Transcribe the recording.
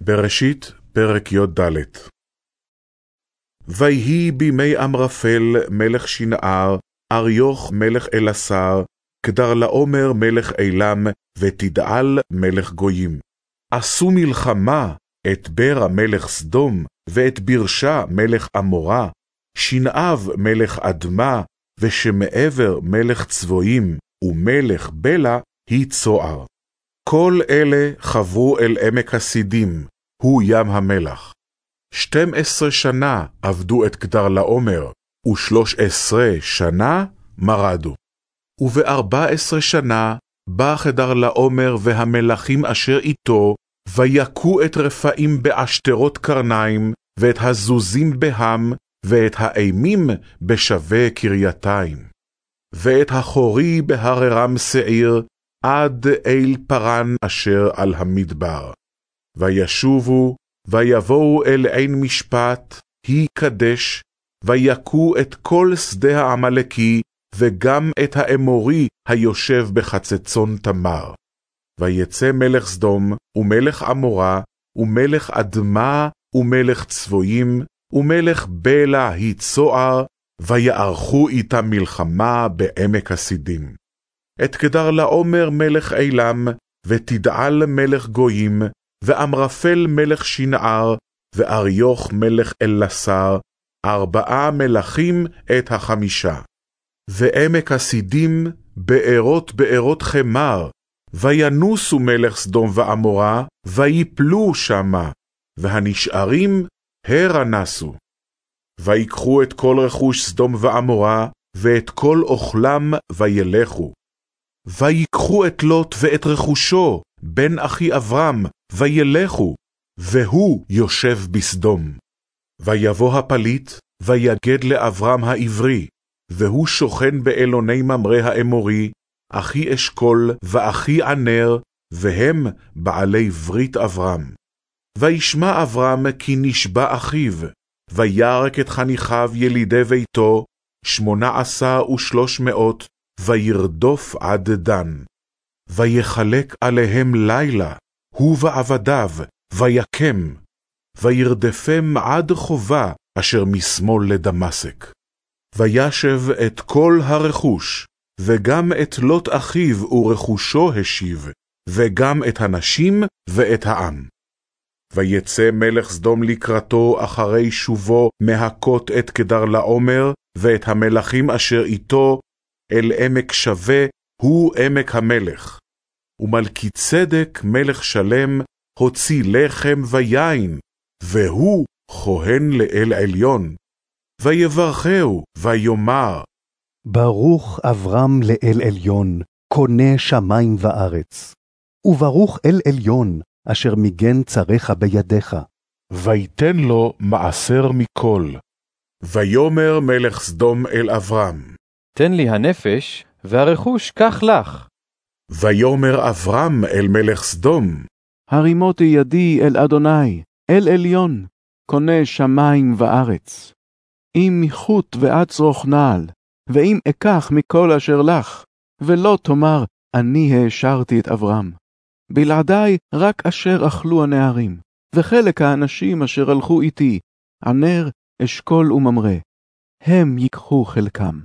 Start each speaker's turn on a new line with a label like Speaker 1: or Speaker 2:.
Speaker 1: בראשית, פרק י"ד ויהי בימי אמרפל מלך שנער, אריוך מלך אלעשר, כדרלעומר מלך עילם, ותדעל מלך גויים. עשו מלחמה את ברה מלך סדום, ואת ברשה מלך עמורה, שנעב מלך אדמה, ושמעבר מלך צבועים, ומלך בלה היא צוער. כל אלה חברו אל עמק הסידים, הוא ים המלח. שתים עשרה שנה עבדו את כדרלעומר, ושלוש עשרה שנה מרדו. ובארבע עשרה שנה בא כדרלעומר והמלכים אשר איתו, ויכו את רפאים בעשתרות קרניים, ואת הזוזים בהם, ואת האימים בשווה קרייתיים. ואת החורי בהררם שעיר, עד אל פרן אשר על המדבר. וישובו, ויבואו אל עין משפט, היא קדש, ויכו את כל שדה העמלקי, וגם את האמורי היושב בחצצון תמר. ויצא מלך סדום, ומלך עמורה, ומלך אדמה, ומלך צבויים, ומלך בלה היא צוער, ויערכו איתה מלחמה בעמק הסידים. את כדרלעומר מלך עילם, ותדעל מלך גויים, ואמרפל מלך שנער, ואריוך מלך אלעשר, ארבעה מלכים את החמישה. ועמק הסידים, בארות בארות חמר, וינוסו מלך סדום ועמורה, ויפלו שמה, והנשארים הרה נסו. ויקחו את כל רכוש סדום ועמורה, ואת כל אוכלם וילכו. ויקחו את לוט ואת רכושו, בן אחי אברהם, וילכו, והוא יושב בסדום. ויבוא הפליט, ויגד לאברהם העברי, והוא שוכן באלוני ממרא האמורי, אחי אשכול ואחי ענר, והם בעלי ברית אברהם. וישמע אברהם כי נשבע אחיו, וירק את חניכיו ילידי ביתו, שמונה עשר ושלוש מאות, וירדוף עד דן. ויחלק עליהם לילה, הוא ועבדיו, ויקם, וירדפם עד חובה אשר משמאל לדמשק. וישב את כל הרכוש, וגם את לוט אחיו ורכושו השיב, וגם את הנשים ואת העם. ויצא מלך סדום לקראתו אחרי שובו מהכות את כדרלעומר, ואת המלכים אשר איתו, אל עמק שווה, הוא עמק המלך. ומלכי צדק מלך שלם, הוציא לחם ויין, והוא כהן לאל עליון. ויברכהו, ויאמר,
Speaker 2: ברוך אברהם לאל עליון, קונה שמים וארץ. וברוך אל עליון, אשר מיגן צריך בידיך.
Speaker 1: ויתן לו מעשר מכל. ויאמר מלך סדום אל אברהם,
Speaker 3: תן לי הנפש, והרכוש קח לך.
Speaker 1: ויאמר אברהם אל מלך סדום,
Speaker 4: הרימותי ידי אל אדוני, אל עליון, קונה שמים וארץ. אם מחוט ועד צרוך נעל, ואם אקח מכל אשר לך, ולא תאמר, אני העשרתי את אברהם. בלעדי רק אשר אכלו הנערים, וחלק האנשים אשר הלכו איתי, ענר, אשכול וממרא. הם ייקחו חלקם.